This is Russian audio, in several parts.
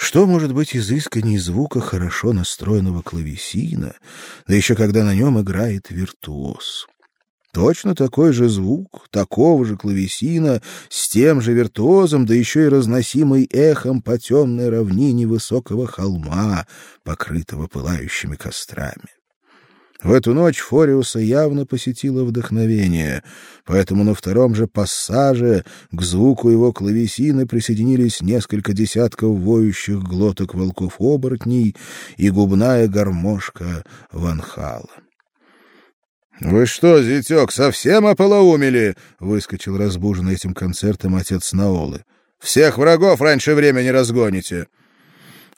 Что может быть изысканней звука хорошо настроенного клавесина, да еще когда на нем играет виртуоз? Точно такой же звук, такого же клавесина, с тем же виртуозом, да еще и разносимый эхом по темной равнине высокого холма, покрытого пылающими кострами. В эту ночь Фориуса явно посетило вдохновение, поэтому на втором же пассаже к звуку его клавесины присоединились несколько десятков воющих глоток волков-оборотней и губная гармошка Ванхала. «Вы что, зятек, совсем ополоумели?» — выскочил разбуженный этим концертом отец Наолы. «Всех врагов раньше времени разгоните!»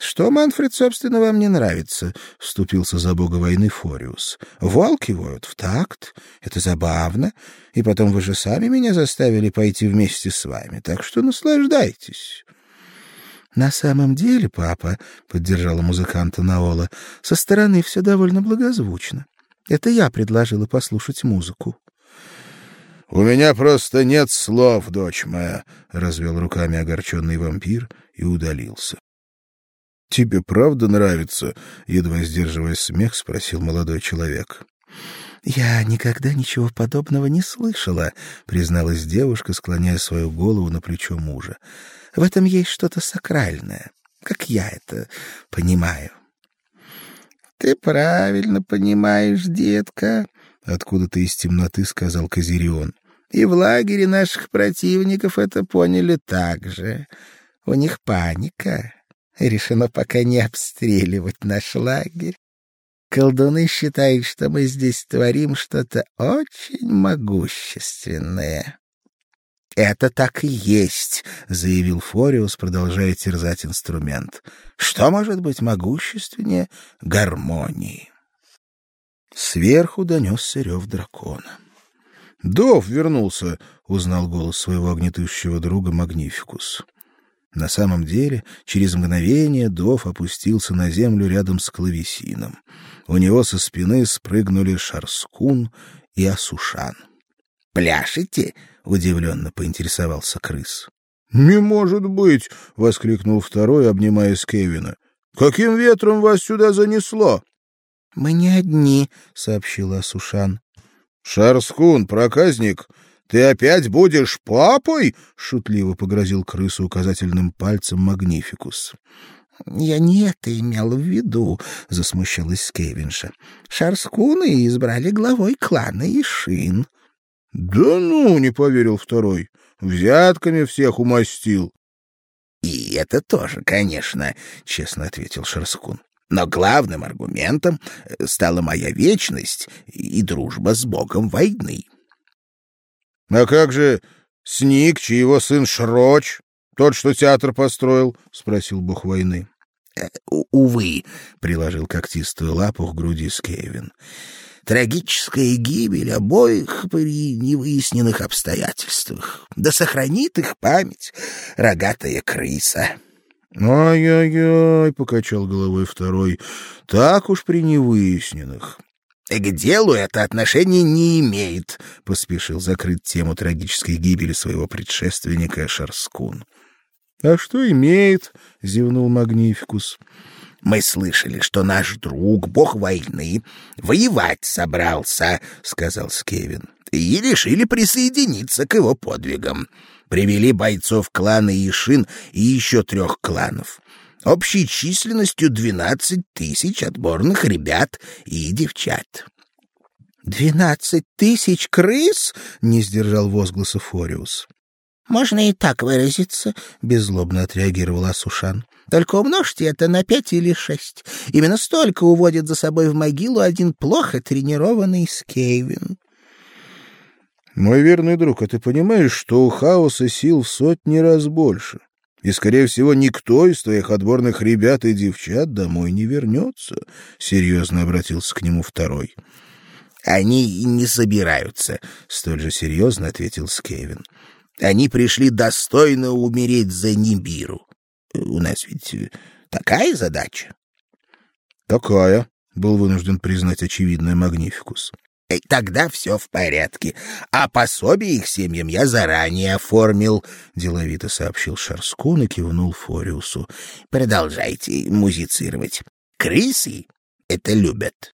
«Что, Манфред, собственно, вам не нравится?» — вступился за бога войны Фориус. «Волки воют в такт, это забавно, и потом вы же сами меня заставили пойти вместе с вами, так что наслаждайтесь». «На самом деле, папа», — поддержала музыканта Наола, — «со стороны все довольно благозвучно. Это я предложила послушать музыку. У меня просто нет слов, дочь моя, развел руками огорченный вампир и удалился. Тебе правда нравится? едва сдерживая смех, спросил молодой человек. Я никогда ничего подобного не слышала, призналась девушка, склоняя свою голову на плечо мужа. В этом есть что-то сакральное, как я это понимаю. Ты правильно понимаешь, детка, откуда-то из темноты сказал Козирион. И в лагере наших противников это поняли так же. У них паника. Решено пока не обстреливать наш лагерь. Колдуны считают, что мы здесь творим что-то очень могущественное. Это так и есть, заявил Фориус, продолжая терзать инструмент. Что может быть могущественнее гармонии? Сверху донесся рев дракона. Дов вернулся, узнал голос своего огнетущего друга Магнификус. На самом деле, через мгновение Дов опустился на землю рядом с клавесином. У него со спины спрыгнули Шарскун и Асушан. Пляшете? удивленно поинтересовался крыс. Не может быть, воскликнул второй, обнимая Кевина. Каким ветром вас сюда занесло? Мы не одни, сообщила Сушан. Шарскун, проказник, ты опять будешь папой? шутливо погрозил крысу указательным пальцем Магнификус. Я не это имел в виду, засмущалась Кевинша. Шарскуны избрали главой клана Ишин. Да ну, не поверил второй. Взятками всех умастил. И это тоже, конечно, честно ответил Шарскун. Но главным аргументом э, стала моя вечность и дружба с богом войны. А как же Сник, чьего сын Шроч, тот, что театр построил, спросил бог войны. Э, увы, приложил когтистую лапу к груди Скевин трагическая гибель обоих при невыясненных обстоятельствах. Да сохранит их память рогатая крыса. «Ай-яй-яй», — покачал головой второй, — «так уж при невыясненных». «К делу это отношение не имеет», — поспешил закрыть тему трагической гибели своего предшественника Шарскун. «А что имеет?» — зевнул Магнификус. Мы слышали, что наш друг, бог войны, воевать собрался, сказал Скевин. И решили присоединиться к его подвигам. Привели бойцов клана Ишин и еще трех кланов. Общей численностью двенадцать тысяч отборных ребят и девчат. «Двенадцать тысяч крыс?» — не сдержал возгласа Фориус. «Можно и так выразиться», — беззлобно отреагировала Сушан. Только умножьте это на пять или шесть. Именно столько уводит за собой в могилу один плохо тренированный Скейвин. Мой верный друг, а ты понимаешь, что у хаоса сил в сотни раз больше? И, скорее всего, никто из твоих отборных ребят и девчат домой не вернется, — серьезно обратился к нему второй. — Они не собираются, — столь же серьезно ответил Скевин. — Они пришли достойно умереть за Нибиру. У нас ведь такая задача. Такая, был вынужден признать очевидный Магнификус. Тогда все в порядке. А пособие их семьям я заранее оформил, — деловито сообщил Шарскун и кивнул Фориусу. Продолжайте музицировать. Крысы это любят.